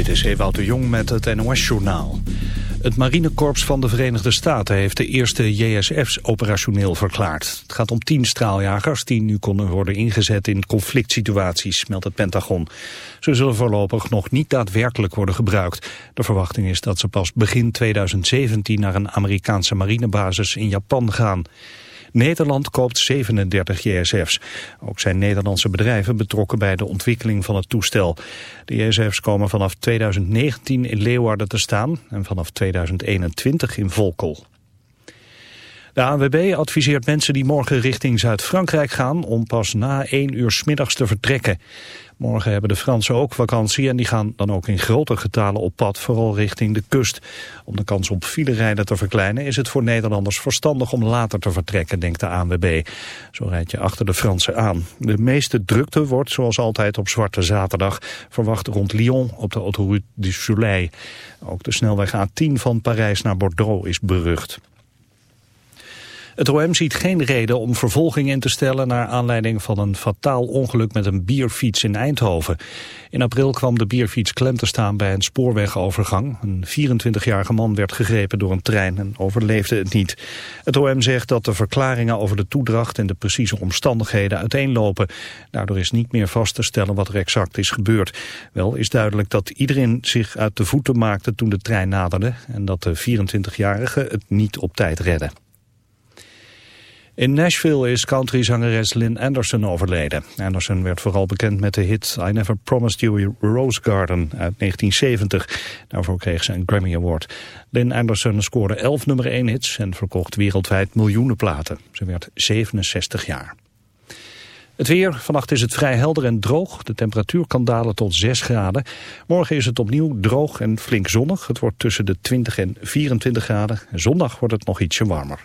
Dit is Ewout de Jong met het NOS-journaal. Het marinekorps van de Verenigde Staten heeft de eerste JSF's operationeel verklaard. Het gaat om tien straaljagers die nu konden worden ingezet in conflict situaties, meldt het Pentagon. Ze zullen voorlopig nog niet daadwerkelijk worden gebruikt. De verwachting is dat ze pas begin 2017 naar een Amerikaanse marinebasis in Japan gaan. Nederland koopt 37 JSF's. Ook zijn Nederlandse bedrijven betrokken bij de ontwikkeling van het toestel. De JSF's komen vanaf 2019 in Leeuwarden te staan en vanaf 2021 in Volkel. De ANWB adviseert mensen die morgen richting Zuid-Frankrijk gaan om pas na 1 uur smiddags te vertrekken. Morgen hebben de Fransen ook vakantie en die gaan dan ook in grote getalen op pad, vooral richting de kust. Om de kans op filerijden te verkleinen is het voor Nederlanders verstandig om later te vertrekken, denkt de ANWB. Zo rijd je achter de Fransen aan. De meeste drukte wordt, zoals altijd op Zwarte Zaterdag, verwacht rond Lyon op de autoroute du Soleil. Ook de snelweg A10 van Parijs naar Bordeaux is berucht. Het OM ziet geen reden om vervolging in te stellen naar aanleiding van een fataal ongeluk met een bierfiets in Eindhoven. In april kwam de bierfiets klem te staan bij een spoorwegovergang. Een 24-jarige man werd gegrepen door een trein en overleefde het niet. Het OM zegt dat de verklaringen over de toedracht en de precieze omstandigheden uiteenlopen. Daardoor is niet meer vast te stellen wat er exact is gebeurd. Wel is duidelijk dat iedereen zich uit de voeten maakte toen de trein naderde en dat de 24-jarige het niet op tijd redde. In Nashville is countryzangeres Lynn Anderson overleden. Anderson werd vooral bekend met de hit I Never Promised You a Rose Garden uit 1970. Daarvoor kreeg ze een Grammy Award. Lynn Anderson scoorde 11 nummer 1 hits en verkocht wereldwijd miljoenen platen. Ze werd 67 jaar. Het weer, vannacht is het vrij helder en droog. De temperatuur kan dalen tot 6 graden. Morgen is het opnieuw droog en flink zonnig. Het wordt tussen de 20 en 24 graden. Zondag wordt het nog ietsje warmer.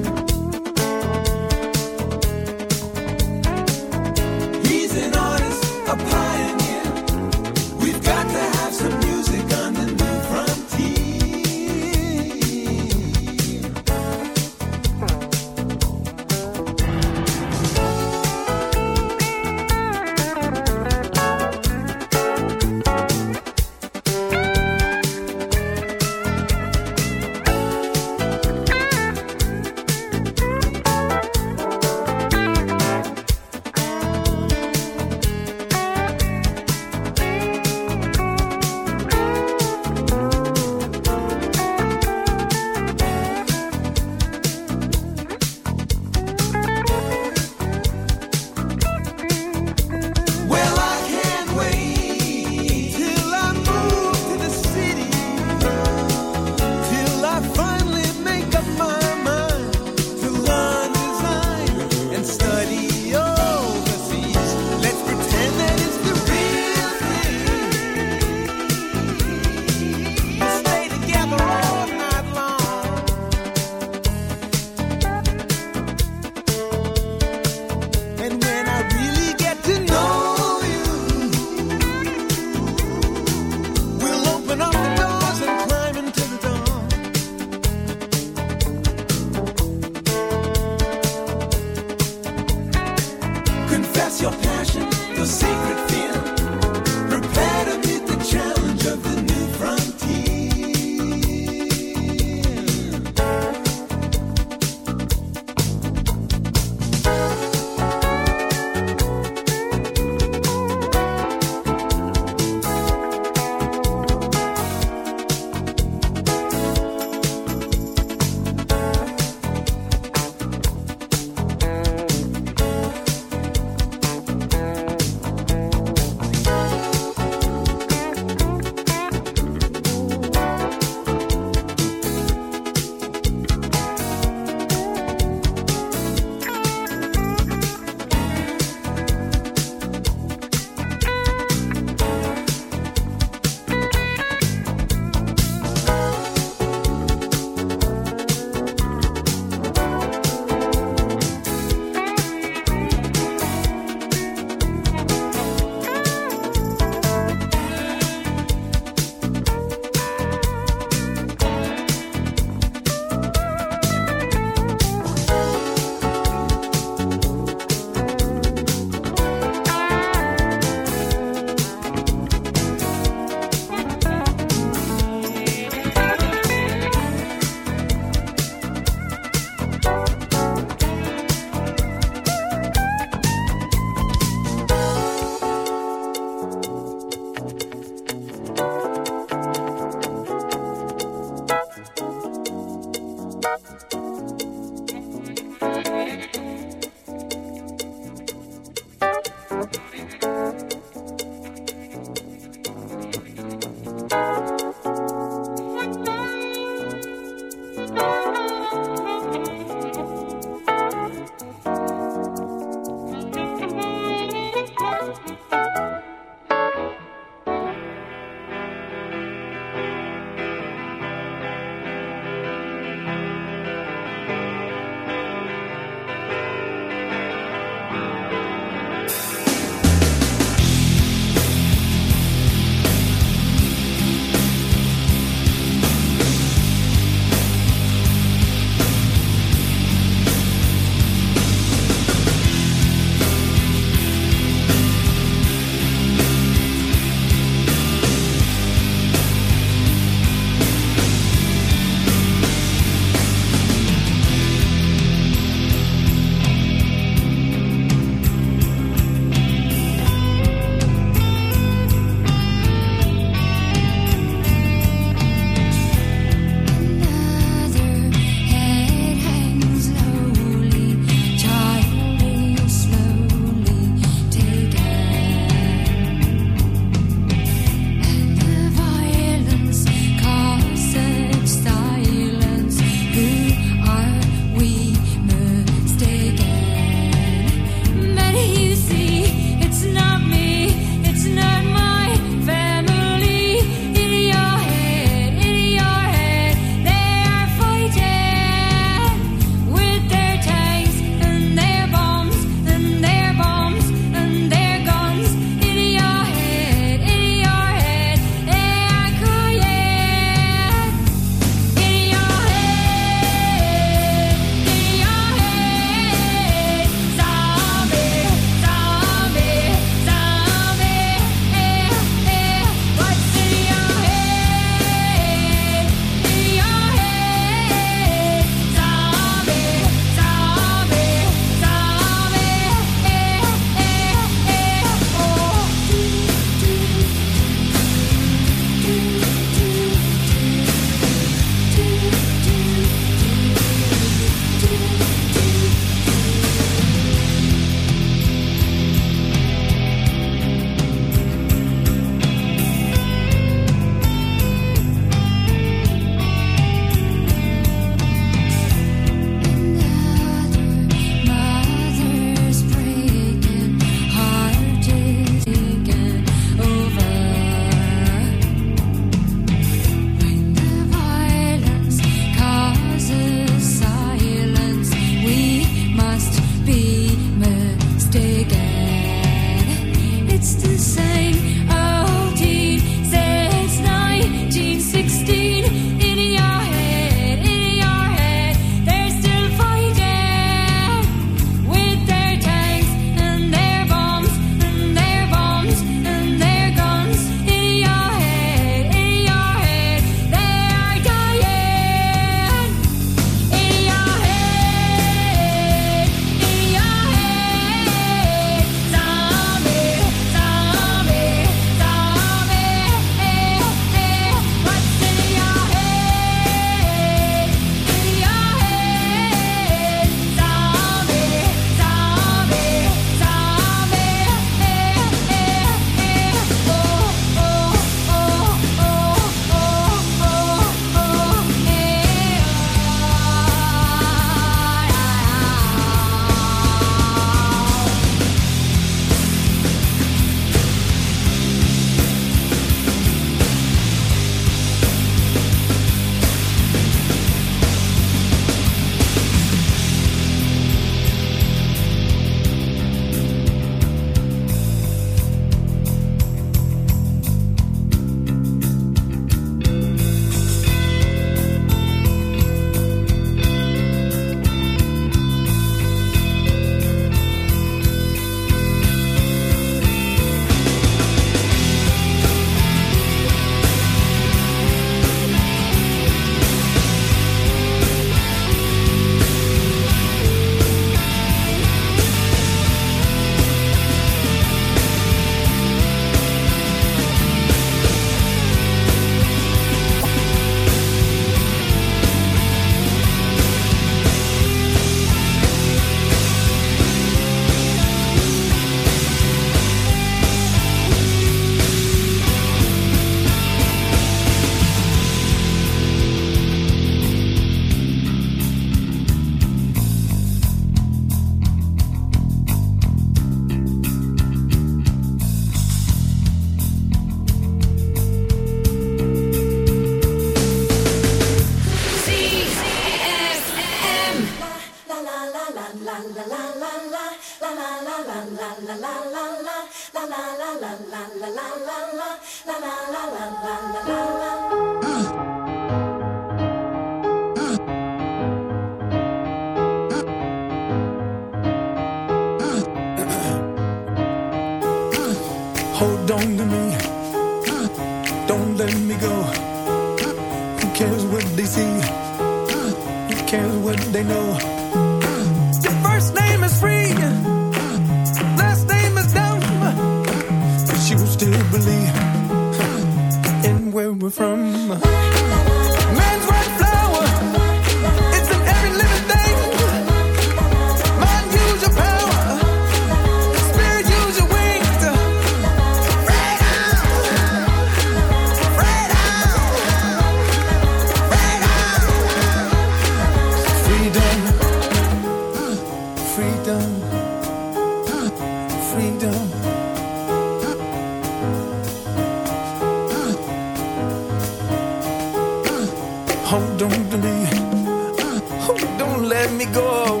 Don't let me go.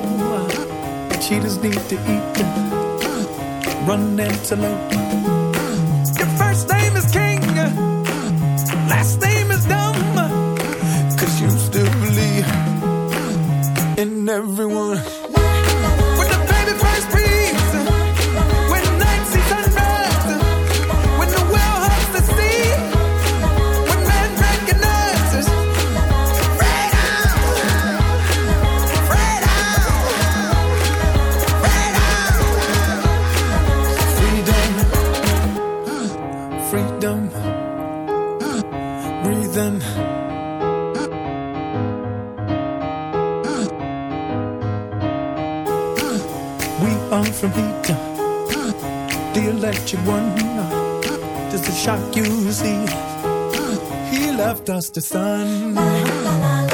Cheetahs need to eat. Run antelope. Your first name is King. from heat. The electric one, just a shock you see. He left us the sun.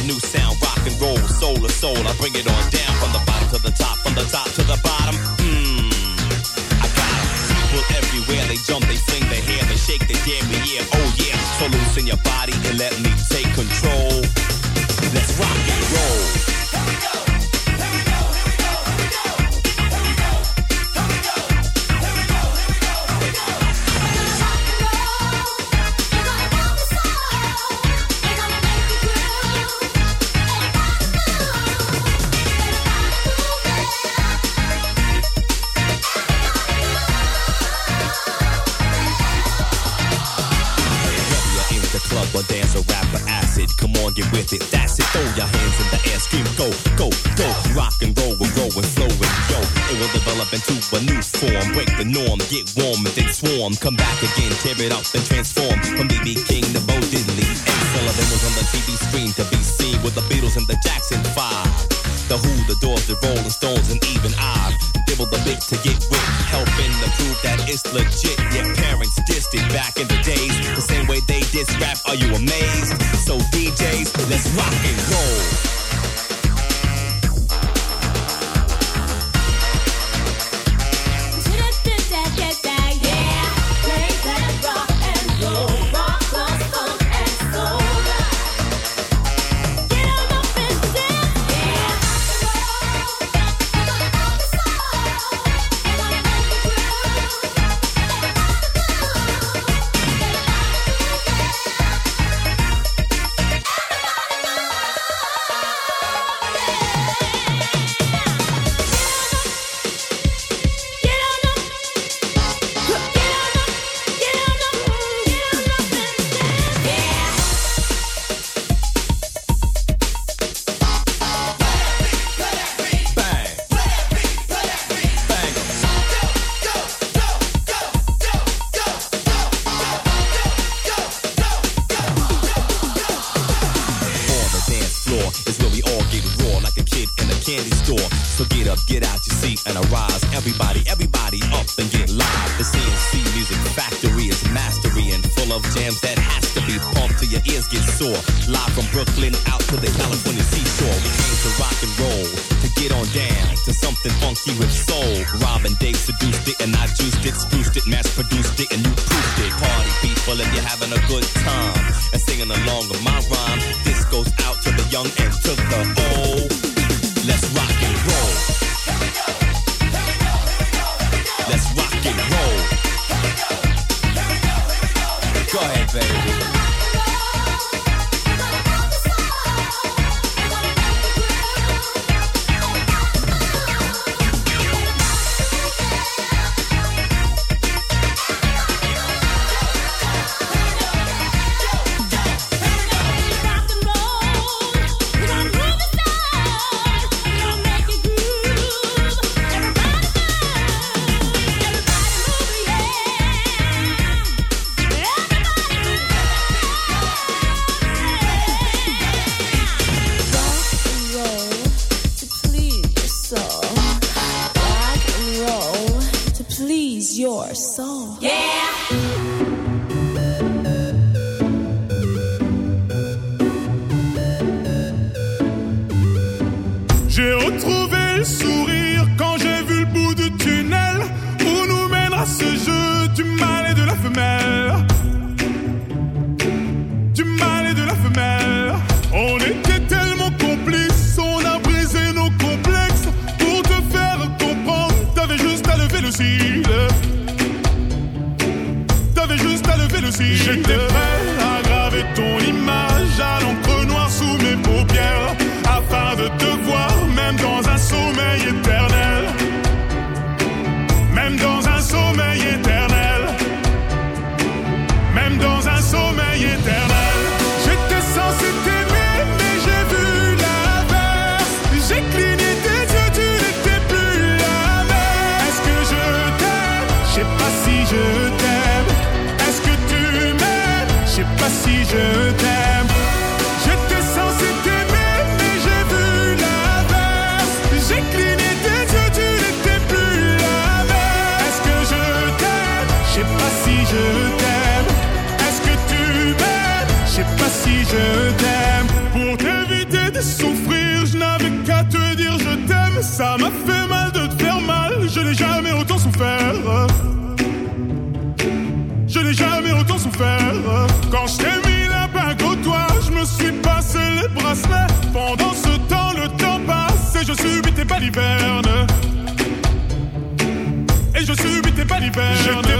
a new sound, rock and roll, soul to soul. I bring it on down from the bottom to the top, from the top to the bottom. Mmm, I got. People everywhere, they jump, they sing, they hair, they shake, they dare, yeah, oh yeah. So loosen your body and let me take get warm and then swarm. Come back again, tear it up and transform. sourire quand j'ai vu le bout du tunnel où nous mènera ce jeu du mal et de la femelle. Du mal et de la femelle. On était tellement complices, on a brisé nos complexes pour te faire comprendre. T'avais juste à lever le cil. T'avais juste à lever le cil. je t'aime. Pour t'éviter de souffrir, je n'avais qu'à te dire je t'aime. Ça m'a fait mal de te faire mal, je n'ai jamais autant souffert. Je n'ai jamais autant souffert. Quand je t'ai mis la bague au doigt, je me suis passé les bracelets. Pendant ce temps, le temps passe et je subis tes balivernes. Et je subis tes balivernes.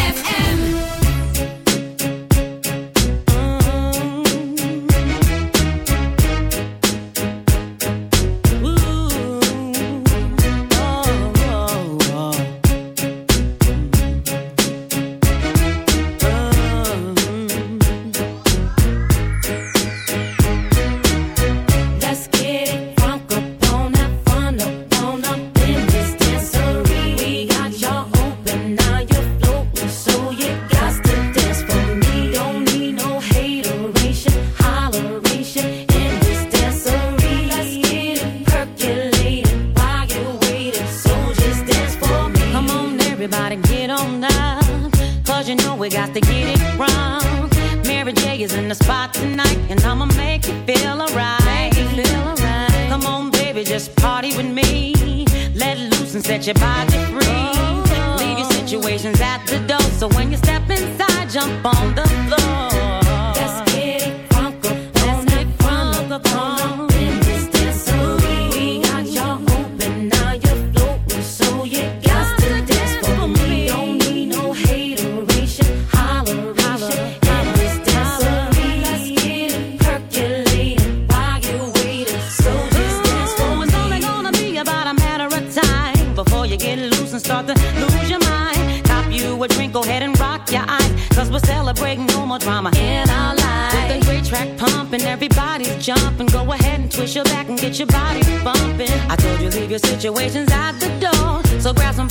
Grab somebody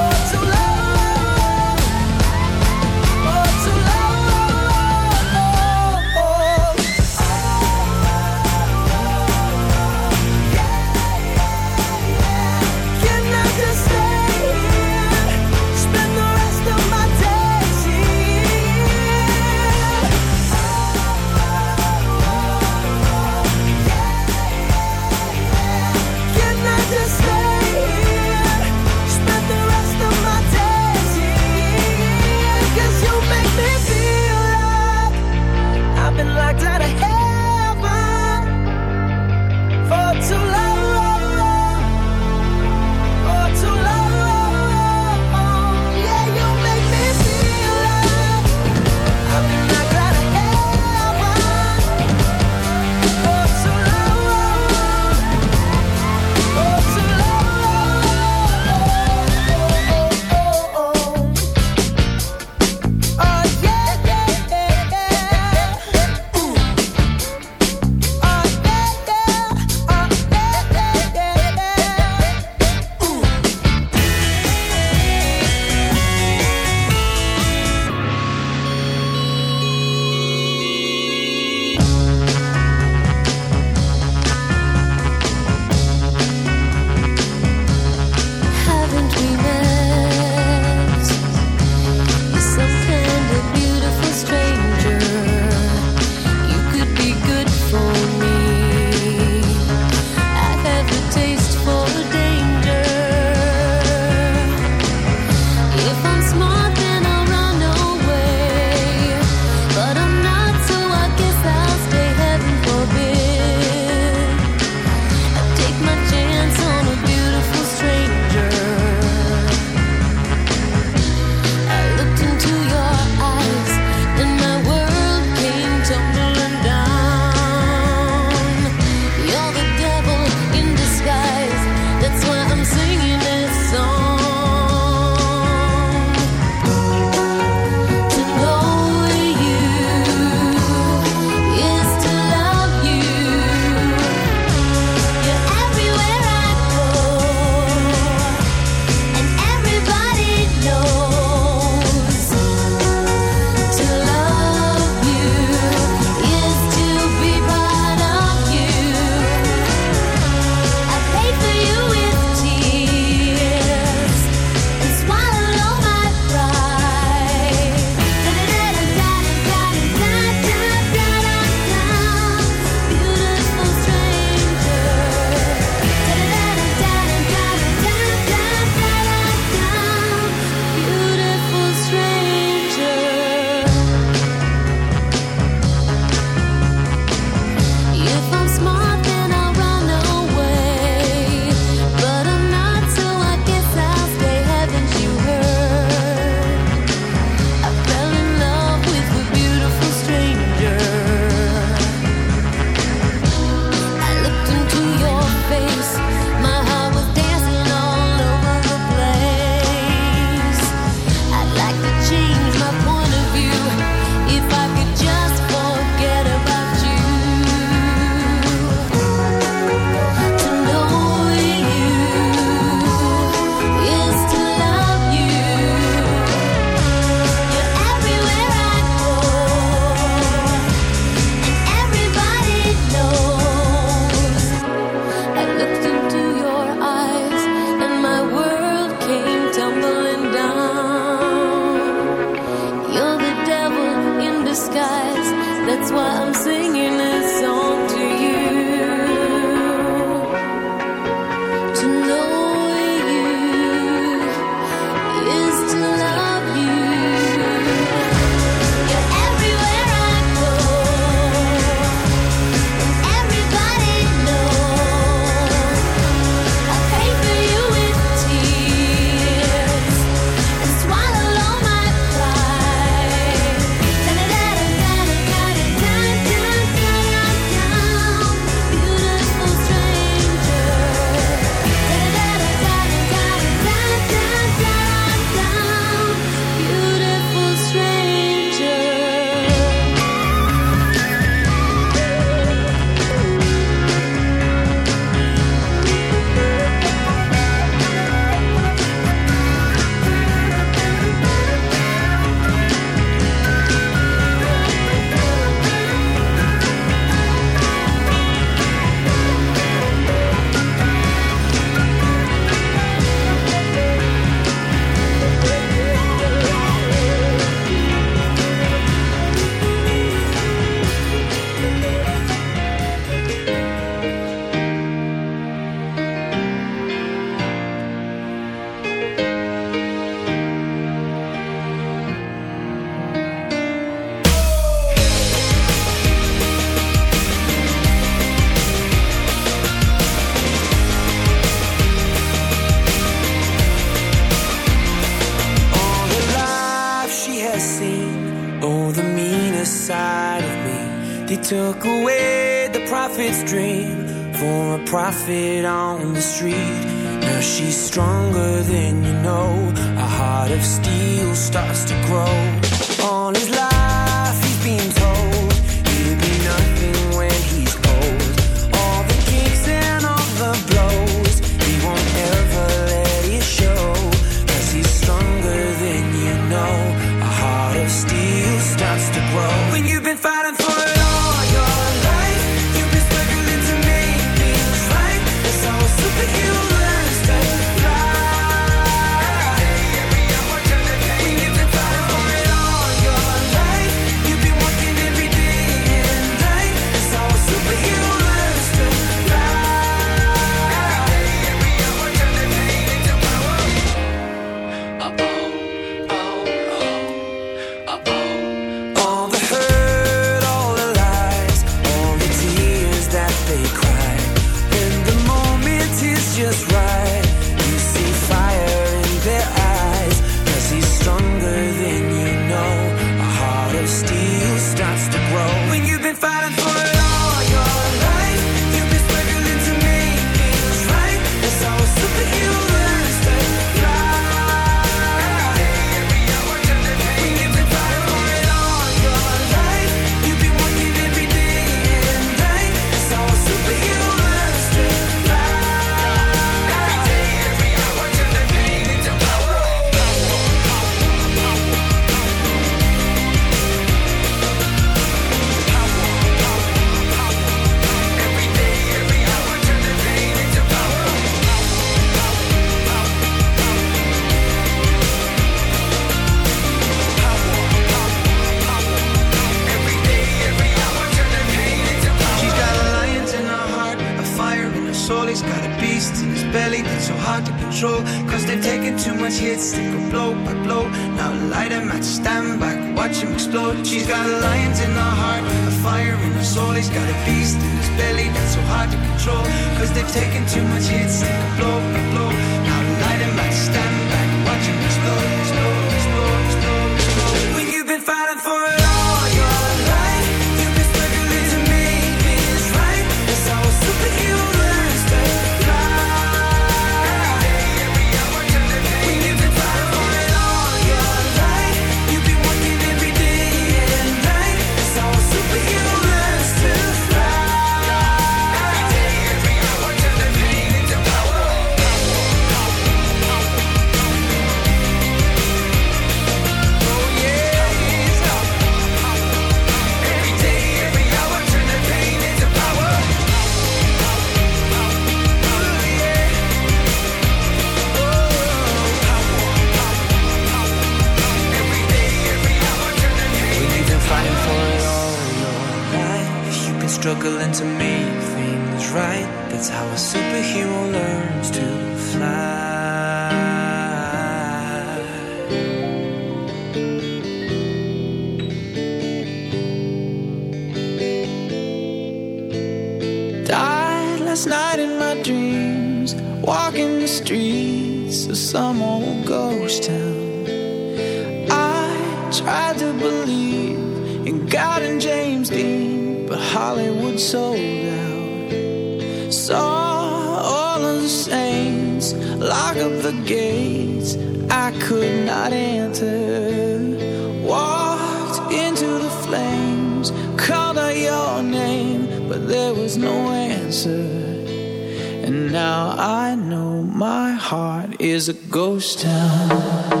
Is a ghost town.